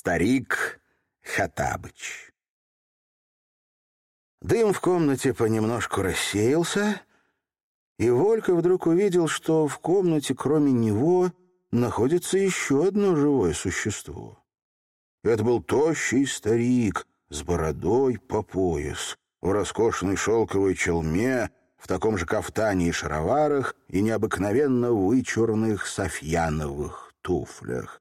Старик Хатабыч. Дым в комнате понемножку рассеялся, и Волька вдруг увидел, что в комнате, кроме него, находится еще одно живое существо. Это был тощий старик с бородой по пояс, в роскошной шелковой челме, в таком же кафтане и шароварах и необыкновенно вычурных софьяновых туфлях.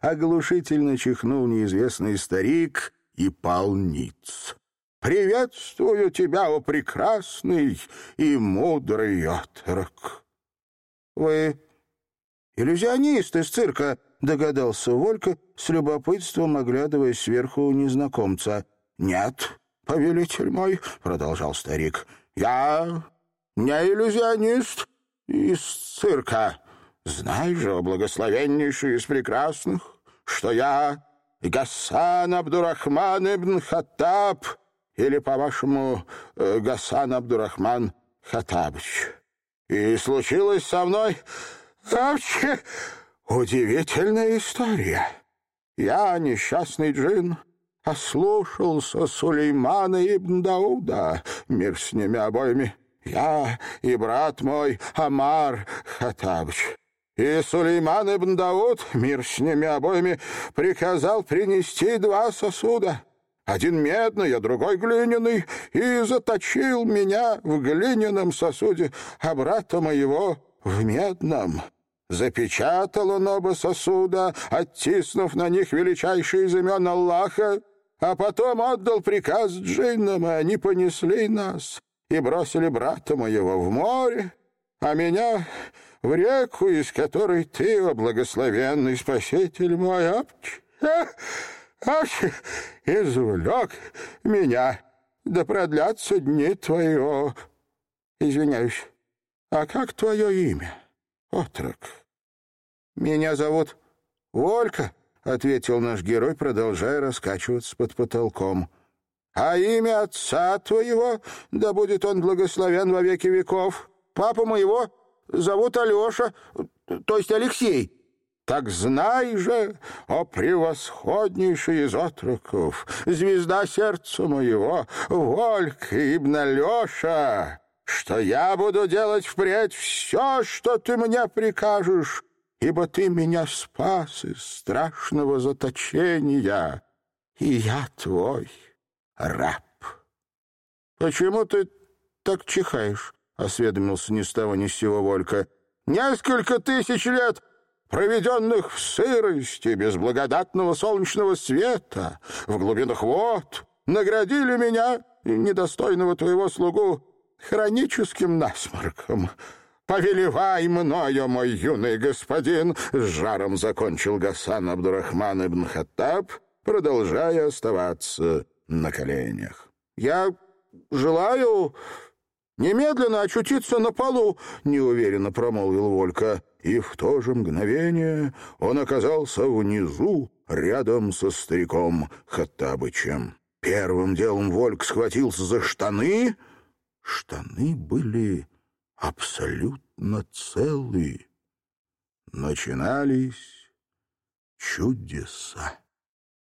Оглушительно чихнул неизвестный старик и пал ниц. «Приветствую тебя, о прекрасный и мудрый отрок!» «Вы иллюзионист из цирка?» — догадался Волька, с любопытством оглядывая сверху незнакомца. «Нет, повелитель мой», — продолжал старик, — «я не иллюзионист из цирка». Знай же, о благословеннейший из прекрасных, что я Гасан Абдурахман ибн Хаттаб, или, по-вашему, э, Гасан Абдурахман Хаттабович. И случилось со мной вообще удивительная история. Я, несчастный джин, ослушался Сулеймана ибн Дауда, мир с ними обоими, я и брат мой Амар Хаттабович. И Сулейман ибн Дауд, мир с ними обоими, приказал принести два сосуда. Один медный, а другой глиняный, и заточил меня в глиняном сосуде, а брата моего в медном. Запечатал он оба сосуда, оттиснув на них величайшие из имен Аллаха, а потом отдал приказ джиннам, и они понесли нас и бросили брата моего в море, а меня в реку, из которой ты, о благословенный спаситель мой, апч, апч, извлек меня, да продлятся дни твоего. Извиняюсь, а как твое имя, отрок? Меня зовут Волька, — ответил наш герой, продолжая раскачиваться под потолком. «А имя отца твоего, да будет он благословен во веки веков, папа моего зовут Алеша, то есть Алексей. Так знай же, о превосходнейший из отроков, звезда сердца моего, Волька ибн Алеша, что я буду делать впредь все, что ты мне прикажешь, ибо ты меня спас из страшного заточения, и я твой раб. Почему ты так чихаешь? — осведомился ни с того ни с сего Волька. «Несколько тысяч лет, проведенных в сырости, без благодатного солнечного света, в глубинах вод, наградили меня, недостойного твоего слугу, хроническим насморком». «Повелевай мною, мой юный господин!» — с жаром закончил Гасан Абдурахман ибн Хаттаб, продолжая оставаться на коленях. «Я желаю «Немедленно очутиться на полу», — неуверенно промолвил Волька. И в то же мгновение он оказался внизу, рядом со стариком Хаттабычем. Первым делом Вольк схватился за штаны. Штаны были абсолютно целы. Начинались чудеса.